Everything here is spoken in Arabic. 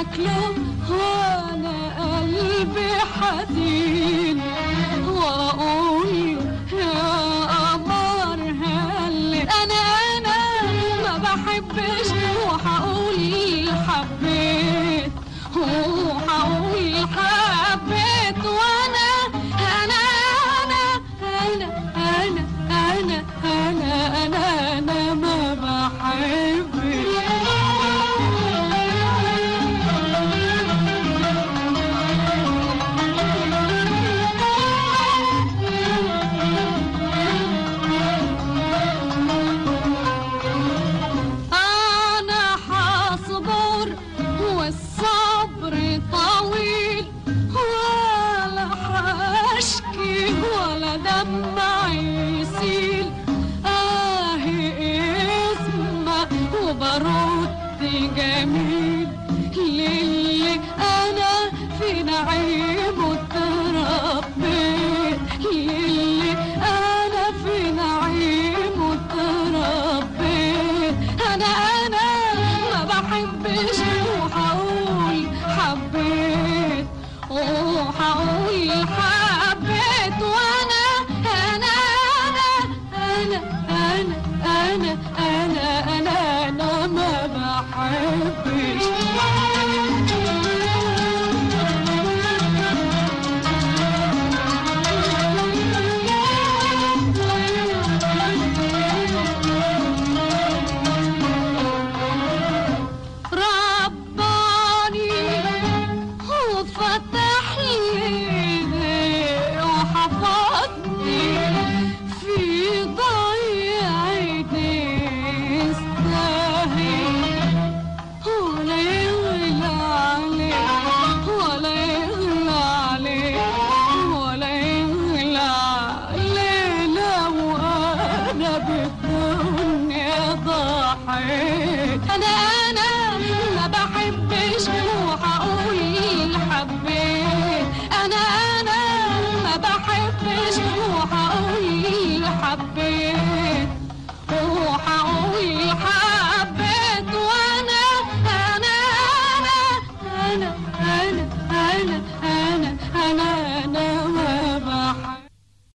أكله وأنا قلبي حزين my. أنا أنا ما بحبش وهقول حبيت أنا أنا ما بحبش وهقول حبيت وهقول حبيت وأنا أنا أنا أنا, أنا